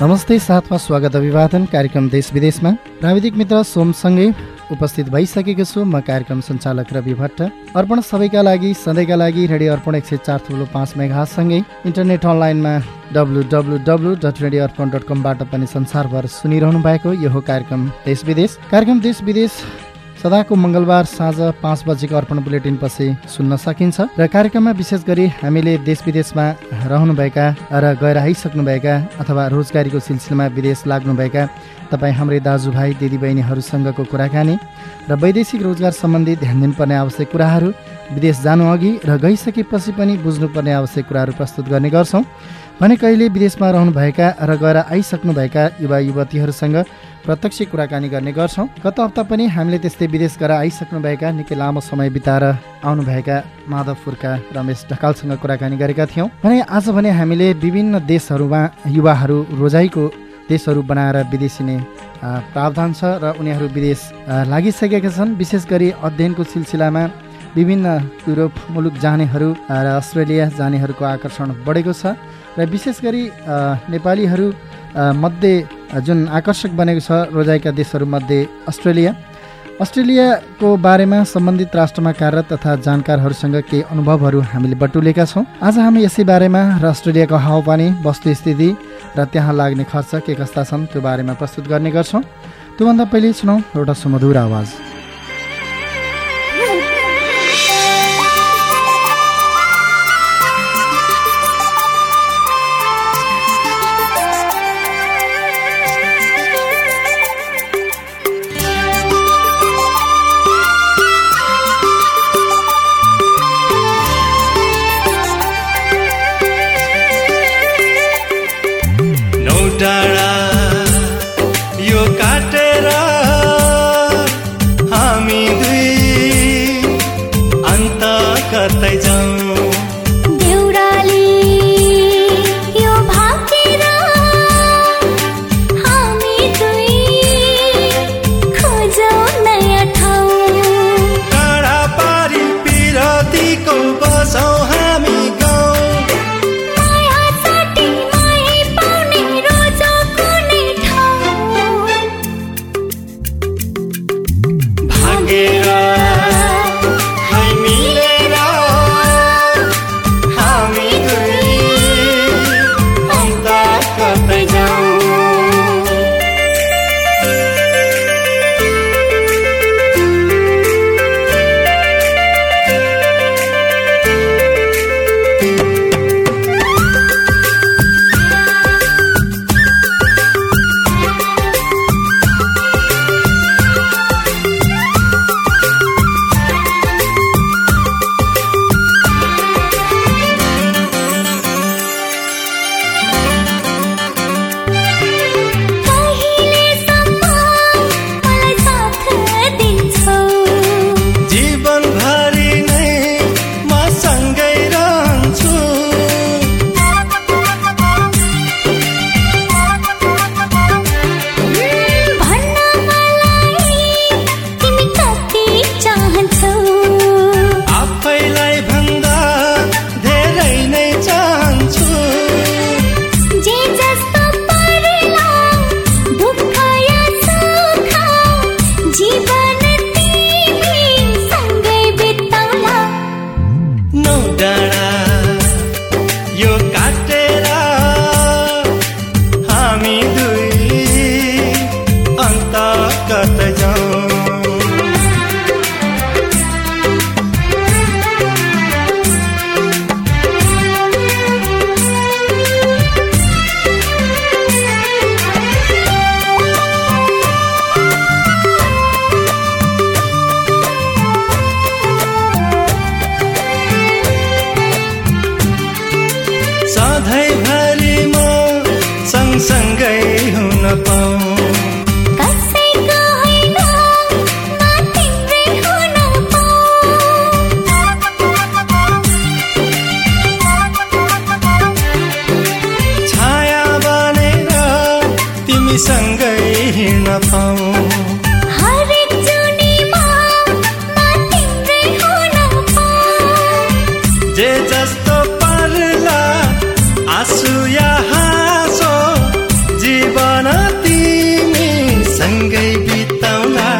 नमस्ते साथमा स्वागत अभिवादन कार्यक्रम देश विदेशमा प्राविधिक मित्र सोमसँगै उपस्थित भइसकेको छु म कार्यक्रम सञ्चालक रवि भट्ट। अर्पण सबैका लागि सधैँका लागि रेडियो अर्पण एक सय चार थुलो पाँच मेघासँगै इन्टरनेट अनलाइनमा W W W dot radio Arpan dot कमबाट पनि संसारभर सुनिरहनु भएको यो कार्यक्रम देश विदेश कार्यक्रम देश विदेश सदाको मङ्गलबार साँझ पाँच बजेको अर्पण बुलेटिन पछि सुन्न सकिन्छ र कार्यक्रममा विशेष गरी हामीले देश विदेशमा रहनुभएका र गएर आइसक्नुभएका अथवा रोजगारीको सिलसिलामा विदेश लाग्नुभएका तपाईँ हाम्रै दाजुभाइ दिदीबहिनीहरूसँगको कुराकानी र वैदेशिक रोजगार सम्बन्धी ध्यान दिनुपर्ने आवश्यक कुराहरू विदेश जानु अघि र गइसकेपछि पनि बुझ्नुपर्ने आवश्यक कुराहरू प्रस्तुत गर्ने गर्छौँ। भने कहिले विदेशमा रहनुभएका र गएर आइसक्नुभएका युवा युवतीहरूसँग प्रत्यक्ष कुराकानी गर्ने गर्छौँ। गत हप्ता पनि हामीले त्यस्तै विदेश गएर आइसक्नुभएका निकै लामो समय बिताएर आउनुभएका माधवपुरका रमेश ढकालसँग कुराकानी गरेका थियौँ। भने आज भने हामीले विभिन्न देशहरूमा युवाहरू रोजाइको देशहरू बनाएर विदेशिने प्रावधान छ र उनीहरू विदेश लागिसकेका छन्। विशेष गरी अध्ययनको सिलसिलामा विभिन्न युरोप मुलुक जानेहरू र अस्ट्रेलिया जानेहरूको आकर्षण बढेको छ। र विशेष गरी नेपालीहरू मध्ये जुन आकर्षक बनेको छ रोजाइका देशहरूमध्ये अस्ट्रेलिया। अस्ट्रेलियाको बारेमा सम्बन्धित राष्ट्रमा कार्यरत तथा जानकारहरूसँग केही अनुभवहरू हामीले बटुलेका छौँ। आज हामी यसै बारेमा र अस्ट्रेलियाको हावापानी वस्तुस्थिति र त्यहाँ लाग्ने खर्च के कस्ता छन् त्यो बारेमा प्रस्तुत गर्ने गर्छौँ। त्योभन्दा पहिले सुनौ एउटा सुमधुर आवाज। कतै जाउँ। सँगै बिताउला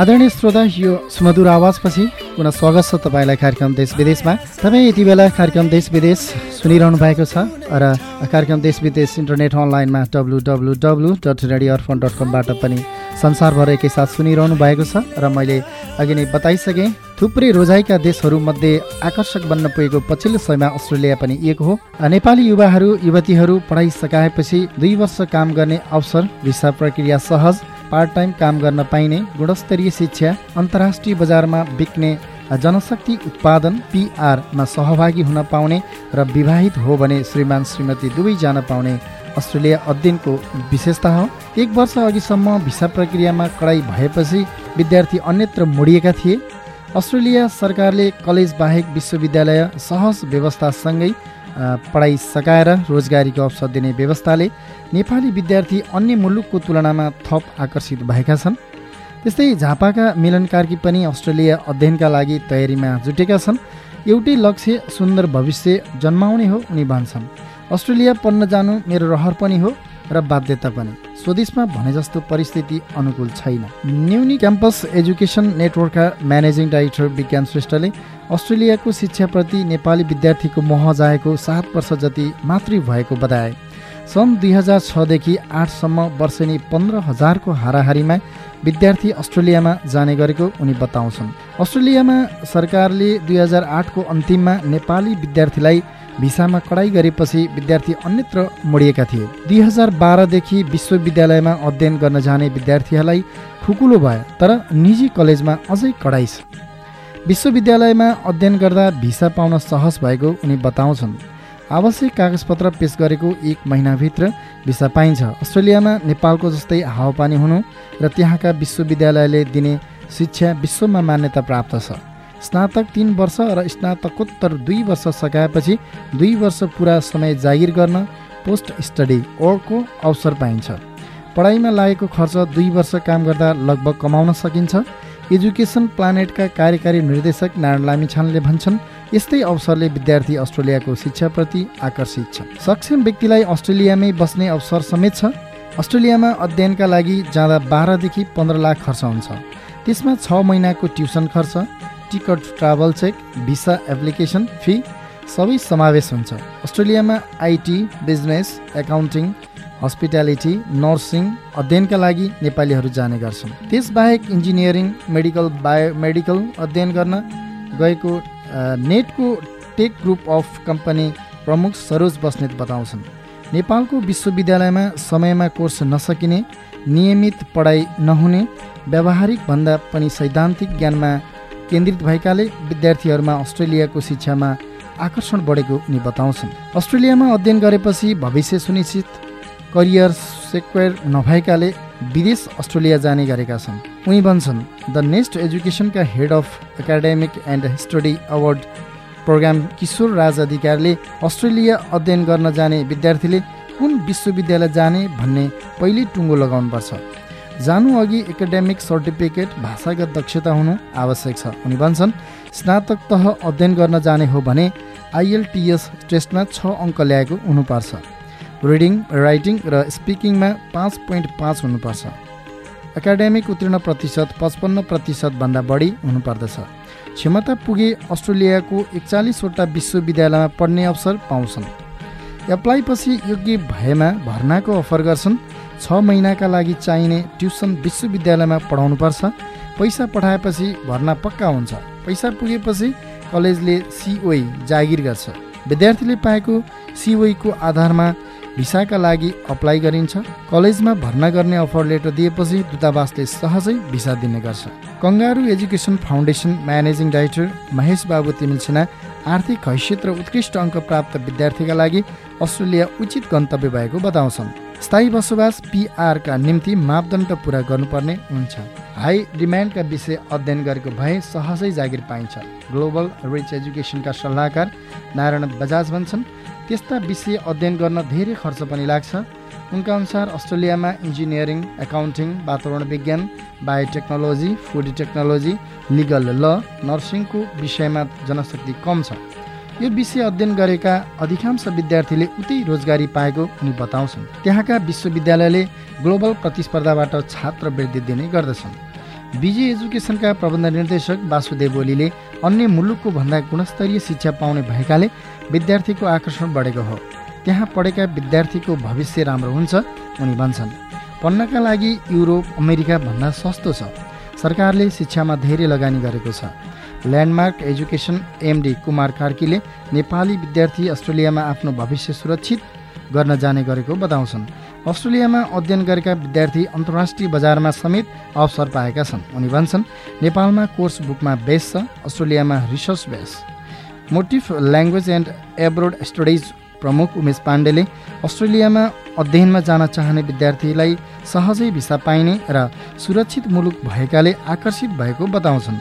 आदरणीय श्रोता यो सुमधुर आवाजपछि पुनः स्वागत छ तपाईँलाई कार्यक्रम देश विदेशमा। तपाईँ यति बेला कार्यक्रम देश विदेश सुनिरहनु भएको छ र कार्यक्रम देश विदेश इन्टरनेट अनलाइनमा W W W dot radio Arpan dot कमबाट पनि संसारभर एकैसाथ सुनिरहनु भएको छ र मैले अघि नै बताइसकेँ थुप्रै रोजाइका देशहरूमध्ये आकर्षक बन्न पुगेको पछिल्लो समयमा अस्ट्रेलिया पनि एक हो। नेपाली युवाहरू युवतीहरू पढाइ सकाएपछि दुई वर्ष काम गर्ने अवसर भिसा प्रक्रिया सहज पार्ट टाइम काम गर्न पाइने गुणस्तरीय शिक्षा अन्तर्राष्ट्रिय बजारमा बिक्ने जनशक्ति उत्पादन पिआरमा सहभागी हुन पाउने र विवाहित हो भने श्रीमान श्रीमती दुवै जान पाउने अस्ट्रेलिया अध्ययनको विशेषता हो। एक वर्ष अघिसम्म भिसा प्रक्रियामा कडाइ भएपछि विद्यार्थी अन्यत्र मोडिएका थिए। अस्ट्रेलिया सरकारले कलेज बाहेक विश्वविद्यालय सहज व्यवस्थासँगै पढाइ सकाएर रोजगारीको अवसर दिने व्यवस्थाले नेपाली विद्यार्थी अन्य मुलुकको तुलनामा थप आकर्षित भएका छन्। त्यस्तै झापाका मिलन कार्की पनि अस्ट्रेलिया अध्ययनका लागि तयारीमा जुटेका छन्। एउटै लक्ष्य सुन्दर भविष्य जन्माउने हो उनी भन्छन्। अस्ट्रेलिया पढ्न जानु मेरो रहर पनि हो। र बाध्यता पनि। स्वदेशमा भने जस्तो परिस्थिति अनुकूल छैन। न्युनी क्याम्पस एजुकेसन नेटवर्कका म्यानेजिङ डाइरेक्टर विज्ञान श्रेष्ठले अस्ट्रेलियाको शिक्षाप्रति नेपाली विद्यार्थीको मोह जाएको सात वर्ष जति मात्रै भएको बताए। सन् दुई हजार छदेखि आठसम्म वर्षेनी पन्ध्र हजारको हाराहारीमा विद्यार्थी अस्ट्रेलियामा जाने गरेको उनी बताउँछन्। अस्ट्रेलियामा सरकारले दुई हजार आठको अन्तिममा नेपाली विद्यार्थीलाई भिसामा कडाइ गरेपछि विद्यार्थी अन्यत्र मोडिएका थिए। दुई हजार बाह्रदेखि विश्वविद्यालयमा अध्ययन गर्न जाने विद्यार्थीहरूलाई खुकुलो भयो तर निजी कलेजमा अझै कडाइ छ। विश्वविद्यालयमा अध्ययन गर्दा भिसा पाउन सहज भएको उनी बताउँछन्। आवश्यक कागजपत्र पेस गरेको एक महिनाभित्र भिसा पाइन्छ। अस्ट्रेलियामा नेपालको जस्तै हावापानी हुनु र त्यहाँका विश्वविद्यालयले दिने शिक्षा विश्वमा मान्यता प्राप्त छ। स्नातक तिन वर्ष र स्नातकोत्तर दुई वर्ष सकाएपछि दुई वर्ष पुरा समय जागिर गर्न पोस्ट स्टडी ओर्डको अवसर पाइन्छ। पढाइमा लागेको खर्च दुई वर्ष काम गर्दा लगभग कमाउन सकिन्छ। एजुकेसन प्लानेटका कार्यकारी निर्देशक नारायण लामिछानले भन्छन् यस्तै अवसरले विद्यार्थी अस्ट्रेलियाको शिक्षाप्रति आकर्षित छ सक्षम व्यक्तिलाई अस्ट्रेलियामै बस्ने अवसर समेत छ। अस्ट्रेलियामा अध्ययनका लागि जाँदा बाह्रदेखि पन्ध्र लाख खर्च हुन्छ। त्यसमा छ महिनाको ट्युसन खर्च ticket travel check visa application fee सबै समावेश हुन्छ। अस्ट्रेलियामा IT business accounting hospitality nursing अध्ययनका लागि नेपालीहरू जाने गर्छन्। त्यसबाहेक इन्जिनियरिङ मेडिकल बायो मेडिकल अध्ययन गर्न गएको नेटको टेक ग्रुप अफ कम्पनी प्रमुख सरोज बस्नेत बताउँछन्। नेपालको विश्वविद्यालयमा समयमा कोर्स नसकिने नियमित पढाइ नहुने व्यावहारिक भन्दा पनि सैद्धान्तिक ज्ञानमा केन्द्रित भएकाले विद्यार्थीहरूमा अस्ट्रेलियाको शिक्षामा आकर्षण बढेको उनी बताउँछन्। अस्ट्रेलियामा अध्ययन गरेपछि भविष्य सुनिश्चित करियर सेक्वेयर नभएकाले विदेश अस्ट्रेलिया जाने गरेका छन्। उनी भन्छन् the next एजुकेसनका head of academic and study award program Kishor Raj अधिकारीले अस्ट्रेलिया अध्ययन गर्न जाने विद्यार्थीले कुन विश्वविद्यालय जाने भन्ने पहिले टुङ्गो लगाउनुपर्छ। जानु अघि एकाडेमिक सर्टिफिकेट भाषागत दक्षता हुनु आवश्यक छ। उनी भन्छन् स्नातक तह अध्ययन गर्न जाने हो भने आइएलटिएस टेस्टमा छ अङ्क ल्याएको हुनुपर्छ। रिडिङ राइटिङ र स्पिकिङमा पाँच पोइन्ट पाँच हुनुपर्छ। एकाडेमिक उत्तीर्ण प्रतिशत पचपन्न प्रतिशतभन्दा बढी हुनुपर्दछ। क्षमता पुगे अस्ट्रेलियाको एकचालिसवटा विश्वविद्यालयमा पढ्ने अवसर पाउँछन्। एप्लाईपछि योग्य भएमा भर्नाको अफर गर्छन्। छ महिनाका लागि चाहिने ट्युसन विश्वविद्यालयमा पढाउनुपर्छ। पैसा पठाएपछि भर्ना पक्का हुन्छ। पैसा पुगेपछि कलेजले सिओई जागिर गर्छ। विद्यार्थीले पाएको सिओईको आधारमा भिसाका लागि अप्लाई गरिन्छ। कलेजमा भर्ना गर्ने अफर लेटर दिएपछि दूतावासले सहजै भिसा दिने गर्छ। Kangaroo education foundation managing director Mahesh Babu तिमिल आर्थिक हैसियत र उत्कृष्ट अङ्क प्राप्त विद्यार्थीका लागि अस्ट्रेलिया उचित गन्तव्य भएको बताउँछन्। स्थायी बसोबास पिआरका निम्ति मापदण्ड पुरा गर्नुपर्ने हुन्छ। हाई डिमान्डका विषय अध्ययन गरेको भए सहजै जागिर पाइन्छ। ग्लोबल रिच एजुकेसनका सल्लाहकार नारायण बजाज भन्छन् त्यस्ता विषय अध्ययन गर्न धेरै खर्च पनि लाग्छ। उनका अनुसार अस्ट्रेलियामा इन्जिनियरिङ एकाउन्टिङ वातावरण विज्ञान बायोटेक्नोलोजी फुड टेक्नोलोजी लिगल ल नर्सिङको विषयमा जनशक्ति कम छ। यो विषय अध्ययन गरेका अधिकांश विद्यार्थीले उतै रोजगारी पाएको उनी बताउँछन्। त्यहाँका विश्वविद्यालयले ग्लोबल प्रतिस्पर्धाबाट छात्रवृत्ति दिने गर्दछन्। बिजे एजुकेसनका प्रबन्ध निर्देशक वासुदेव ओलीले अन्य मुलुकको भन्दा गुणस्तरीय शिक्षा पाउने भएकाले विद्यार्थीको आकर्षण बढेको हो। त्यहाँ पढेका विद्यार्थीको भविष्य राम्रो हुन्छ उनी भन्छन्। पढ्नका लागि युरोप अमेरिका भन्दा सस्तो छ। सरकारले शिक्षामा धेरै लगानी गरेको छ। ल्यान्डमार्क एजुकेसन एमडी कुमार कार्कीले नेपाली विद्यार्थी अस्ट्रेलियामा आफ्नो भविष्य सुरक्षित गर्न जाने गरेको बताउँछन्। अस्ट्रेलियामा अध्ययन गरेका विद्यार्थी अन्तर्राष्ट्रिय बजारमा समेत अवसर पाएका छन्। उनी भन्छन् नेपालमा कोर्स बुकमा बेस छ अस्ट्रेलियामा research base motive language and abroad studies प्रमुख उमेश पाण्डेले अस्ट्रेलियामा अध्ययनमा जान चाहने विद्यार्थीलाई सहजै भिसा पाइने र सुरक्षित मुलुक भएकाले आकर्षित भएको बताउँछन्।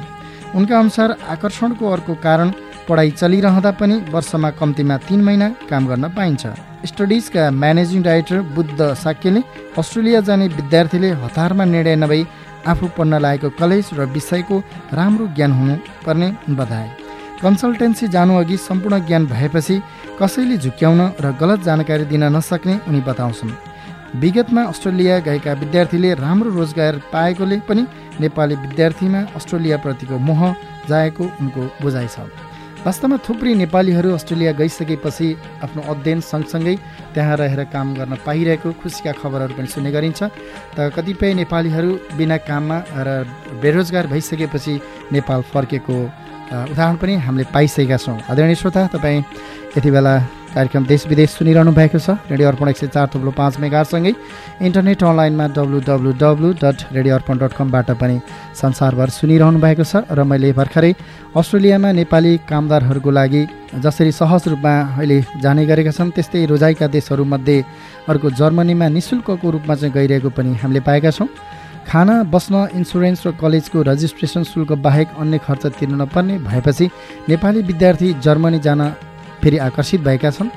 उनका अनुसार आकर्षणको अर्को कारण पढाइ चलिरहँदा पनि वर्षमा कम्तीमा तिन महिना काम गर्न पाइन्छ। स्टडिजका म्यानेजिङ डाइरेक्टर बुद्ध साक्यले अस्ट्रेलिया जाने विद्यार्थीले हतारमा निर्णय नभई आफू पढ्न लागेको कलेज र विषयको राम्रो ज्ञान हुनुपर्ने बताए। कन्सल्टेन्सी जानुअघि सम्पूर्ण ज्ञान भएपछि कसैले झुक्क्याउन र गलत जानकारी दिन नसक्ने उनी बताउँछन्। विगतमा अस्ट्रेलिया गएका विद्यार्थीले राम्रो रोजगार पाएकोले पनि नेपाली विद्यार्थीमा अस्ट्रेलियाप्रतिको मोह जाएको उनको बुझाइ छ। वास्तवमा थुप्रै नेपालीहरू अस्ट्रेलिया गइसकेपछि आफ्नो अध्ययन सँगसँगै त्यहाँ रहेर काम गर्न पाइरहेको खुसीका खबरहरू पनि सुन्ने गरिन्छ। त कतिपय नेपालीहरू बिना काममा र बेरोजगार भइसकेपछि नेपाल फर्केको उदाहरण पनि हामीले पाइसकेका छौँ। आदरणीय श्रोता तपाईँ यति बेला कार्यक्रम देश विदेश सुनिरहनु भएको छ। रेडियो अर्पण एक सय चार थुप्रो पाँच मेगासँगै इन्टरनेट अनलाइनमा W W W dot radio Arpan dot कमबाट पनि संसारभर सुनिरहनु भएको छ र मैले भर्खरै अस्ट्रेलियामा नेपाली कामदारहरूको लागि जसरी सहज रूपमा अहिले जाने गरेका छन् त्यस्तै रोजाइका देशहरूमध्ये अर्को जर्मनीमा नि शुल्कको रूपमा चाहिँ गइरहेको पनि हामीले पाएका छौँ। खाना बस्न इन्सुरेन्स र कलेजको रजिस्ट्रेसन शुल्क बाहेक अन्य खर्च तिर्न नपर्ने भएपछि नेपाली विद्यार्थी जर्मनी जान फेरि आकर्षित भएका छन्।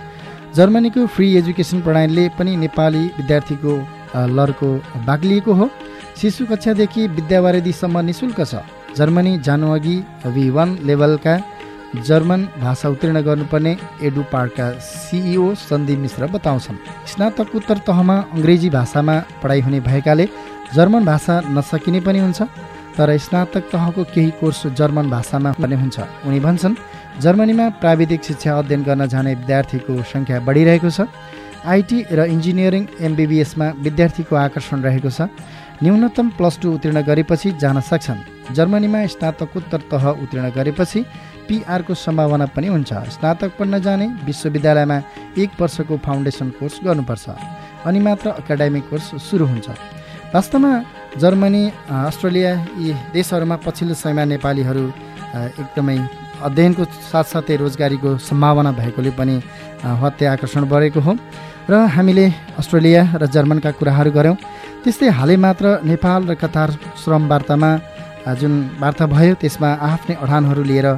जर्मनीको फ्री एजुकेसन प्रणालीले पनि नेपाली विद्यार्थीको लरको बाक्लिएको हो। शिशु कक्षादेखि विद्यावारिधीसम्म नि शुल्क छ। जर्मनी जानुअघि भी वान लेभलका जर्मन भाषा उत्तीर्ण गर्नुपर्ने एडु पार्कका सिइओ सन्दीप मिश्र बताउँछन्। स्नातकोत्तर तहमा अङ्ग्रेजी भाषामा पढाइ हुने भएकाले जर्मन भाषा नसकिने पनि हुन्छ तर स्नातक तहको केही कोर्स जर्मन भाषामा पनि हुन्छ। उनी भन्छन् जर्मनीमा प्राविधिक शिक्षा अध्ययन गर्न जाने विद्यार्थीको सङ्ख्या बढिरहेको छ। आइटी र इन्जिनियरिङ एमबिबिएसमा विद्यार्थीको आकर्षण रहेको छ। न्यूनतम प्लस टू उत्तीर्ण गरेपछि जान सक्छन्। जर्मनीमा स्नातकोत्तर तह उत्तीर्ण गरेपछि पिआरको सम्भावना पनि हुन्छ। स्नातक पढ्न जाने विश्वविद्यालयमा एक वर्षको फाउन्डेसन कोर्स गर्नुपर्छ। अनि मात्र एकाडेमिक कोर्स सुरु हुन्छ। वास्तवमा जर्मनी अस्ट्रेलिया यी देशहरूमा पछिल्लो समयमा नेपालीहरू एकदमै अध्ययनको साथसाथै रोजगारीको सम्भावना भएकोले पनि हत्या आकर्षण बढेको हो। र हामीले अस्ट्रेलिया र जर्मनका कुराहरू गऱ्यौँ। त्यस्तै हालै मात्र नेपाल र कतार श्रम वार्तामा जुन वार्ता भयो त्यसमा आफ्नै अडानहरू लिएर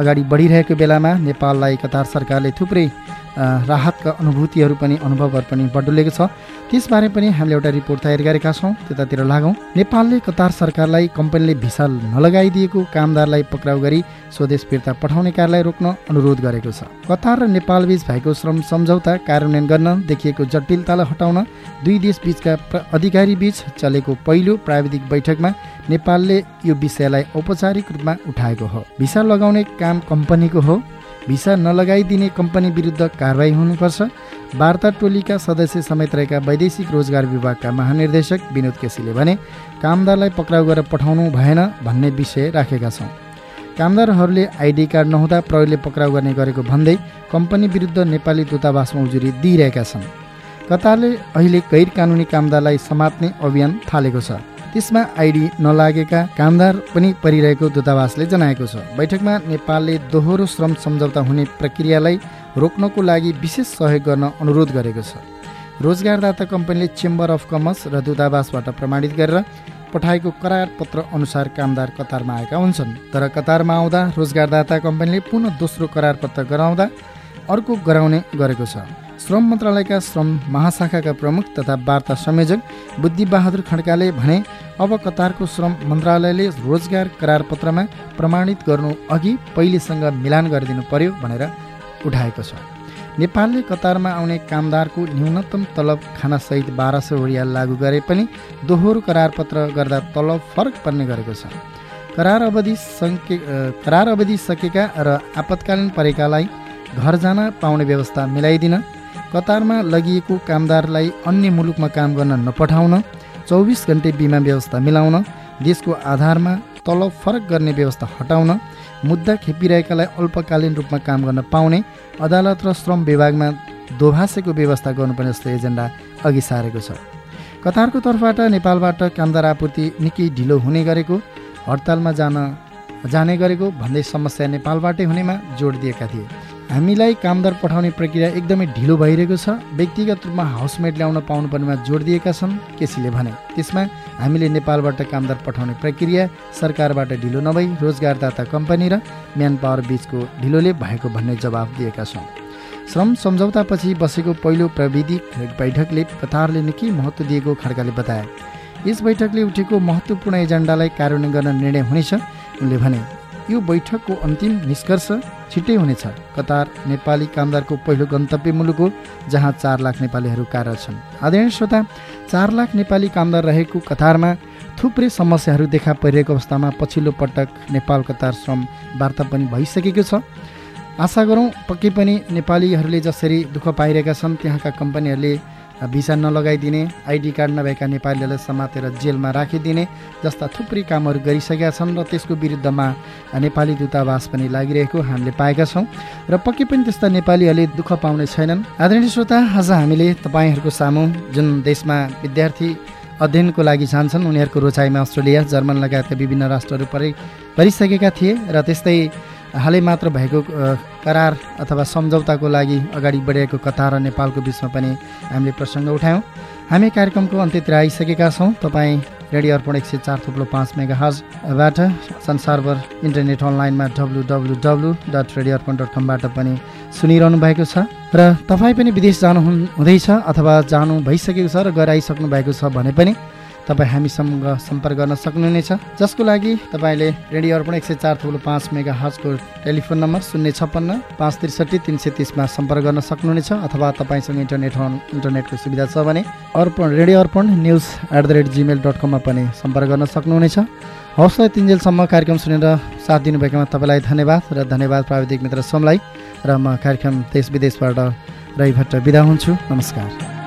अगाडि बढिरहेको बेलामा नेपाललाई कतार सरकारले थुप्रै राहतका अनुभूतिहरू पनि अनुभवहरू पनि बडुलेको छ। त्यसबारे पनि हामीले एउटा रिपोर्ट तयार गरेका छौँ त्यतातिर लागौँ। नेपालले कतार सरकारलाई कम्पनीले भिसा नलगाइदिएको कामदारलाई पक्राउ गरी स्वदेश फिर्ता पठाउने कार्यलाई रोक्न अनुरोध गरेको छ। कतार र नेपालबीच भएको श्रम सम्झौता कार्यान्वयन गर्न देखिएको जटिलतालाई हटाउन दुई देश बिचका अधिकारी बीच चलेको पहिलो प्राविधिक बैठकमा नेपालले यो विषयलाई औपचारिक रूपमा उठाएको हो। भिसा लगाउने काम कम्पनीको हो। भिसा नलगाइदिने कम्पनी विरुद्ध कारवाही हुनुपर्छ। वार्ता टोलीका सदस्य समेत रहेका वैदेशिक रोजगार विभागका महानिर्देशक विनोद केसीले भने कामदारलाई पक्राउ गरेर पठाउनु भएन भन्ने विषय राखेका छौँ। कामदारहरूले आइडी कार्ड नहुँदा प्रहरीले पक्राउ गर्ने गरेको भन्दै कम्पनी विरुद्ध नेपाली दूतावासमा उजुरी दिइरहेका छन्। कतारले अहिले गैर कानुनी कामदारलाई समात्ने अभियान थालेको छ। त्यसमा आइडी नलागेका कामदार पनि परिरहेको दूतावासले जनाएको छ। बैठकमा नेपालले दोहोरो श्रम सम्झौता हुने प्रक्रियालाई रोक्नको लागि विशेष सहयोग गर्न अनुरोध गरेको छ। रोजगारदाता कम्पनीले चेम्बर अफ कमर्स र दूतावासबाट प्रमाणित गरेर पठाएको करार पत्र अनुसार कामदार कतारमा आएका हुन्छन्। तर कतारमा आउँदा रोजगारदाता कम्पनीले पुनः दोस्रो करार पत्र गराउँदा अर्को गराउने गरेको छ। श्रम मन्त्रालयका श्रम महाशाखाका प्रमुख तथा वार्ता संयोजक बुद्धिबहादुर खड्काले भने अब कतारको श्रम मन्त्रालयले रोजगार करार पत्रमा प्रमाणित गर्नु अघि पहिलेसँग मिलान गरिदिनु पर्यो भनेर उठाएको छ। नेपालले कतारमा आउने कामदारको न्यूनतम तलब खानासहित बाह्र सय रियाल लागू गरे पनि दोहोरो करारपत्र गर्दा तलब फरक पर्ने गरेको छ। करार अवधि सङ्के करार अवधि सकेका र आपतकालीन परेकालाई घर जान पाउने व्यवस्था मिलाइदिन कतारमा लगिएको कामदारलाई अन्य मुलुकमा काम गर्न नपठाउन चौबिस घन्टे बिमा व्यवस्था मिलाउन देशको आधारमा तलब फरक गर्ने व्यवस्था हटाउन मुद्दा खेपिरहेकालाई अल्पकालीन रूपमा काम गर्न पाउने अदालत र श्रम विभागमा दोभाषेको व्यवस्था गर्नुपर्ने जस्तो एजेन्डा अघि सारेको छ। कतारको तर्फबाट नेपालबाट कामदार आपूर्ति निकै ढिलो हुने गरेको हडतालमा जान जाने गरेको भन्दै समस्या नेपालबाटै हुनेमा जोड दिएका थिए। हामीलाई कामदार पठाउने प्रक्रिया एकदमै ढिलो भइरहेको छ। व्यक्तिगत रूपमा हाउसमेट ल्याउन पाउनुपर्नेमा जोड दिएका छन् केसीले भने। त्यसमा हामीले नेपालबाट कामदार पठाउने प्रक्रिया सरकारबाट ढिलो नभई रोजगारदाता कम्पनी र म्यान पावर बिचको ढिलोले भएको भन्ने जवाब दिएका छौँ। श्रम सम्झौतापछि बसेको पहिलो प्राविधिक बैठकले कतारले निकै महत्त्व दिएको खड्काले बताए। यस बैठकले उठेको महत्त्वपूर्ण एजेन्डालाई कार्यान्वयन गर्न निर्णय हुनेछ। उनले भने यो बैठकको अन्तिम निष्कर्ष छिट्टै हुनेछ। कतार नेपाली कामदारको पहिलो गन्तव्य मुलुक हो जहाँ चार लाख नेपालीहरू कार्यरत छन्। आदरणीय श्रोता चार लाख नेपाली कामदार रहेको कतारमा थुप्रै समस्याहरू देखा परिरहेको अवस्थामा पछिल्लो पटक नेपाल कतार श्रम वार्ता पनि भइसकेको छ। आशा गरौँ पक्कै पनि नेपालीहरूले जसरी दुःख पाइरहेका छन् त्यहाँका कम्पनीहरूले भिसा नलगाइदिने आइडी कार्ड नभएका नेपालीहरूलाई समातेर जेलमा राखिदिने जस्ता थुप्रै कामहरू गरिसकेका छन् र त्यसको विरुद्धमा नेपाली दूतावास पनि लागिरहेको हामीले पाएका छौँ। र पक्कै पनि त्यस्ता नेपालीहरूले दुःख पाउने छैनन्। आदरणीय श्रोता आज हामीले तपाईँहरूको सामु जुन देशमा विद्यार्थी अध्ययनको लागि जान्छन् उनीहरूको रोचाइमा अस्ट्रेलिया जर्मन लगायतका विभिन्न राष्ट्रहरू परि परिसकेका थिए र त्यस्तै हालै मात्र भएको करार अथवा सम्झौताको लागि अगाडि बढेको कतार र नेपालको बिचमा पनि हामीले प्रसङ्ग उठायौँ। हामी कार्यक्रमको अन्त्यतिर आइसकेका छौँ। तपाईँ रेडियो अर्पण एक सय चार थुप्रो पाँच मेगा हजबाट संसारभर इन्टरनेट अनलाइनमा W W W dot radio Arpan dot कमबाट पनि सुनिरहनु भएको छ र तपाईँ पनि विदेश जानु हुँदैछ अथवा जानु भइसकेको छ र गएर आइसक्नु भएको छ भने पनि तपाईँ हामीसँग सम्पर्क गर्न सक्नुहुनेछ। जसको लागि तपाईँले रेडियो अर्पण एक सय चार थुप्रो पाँच मेगा हजको टेलिफोन नम्बर शून्य छप्पन्न पाँच त्रिसठी तिन सय तिसमा सम्पर्क गर्न सक्नुहुनेछ अथवा तपाईँसँग इन्टरनेट इन्टरनेटको सुविधा छ भने Arpan radio Arpan news at the rate gmail dot कममा पनि सम्पर्क गर्न सक्नुहुनेछ। हवस् तिनजेलसम्म कार्यक्रम सुनेर साथ दिनुभएकोमा तपाईँलाई धन्यवाद र धन्यवाद प्राविधिक मित्र सोमलाई र म कार्यक्रम देश विदेशबाट रही भट्ट बिदा हुन्छु। नमस्कार।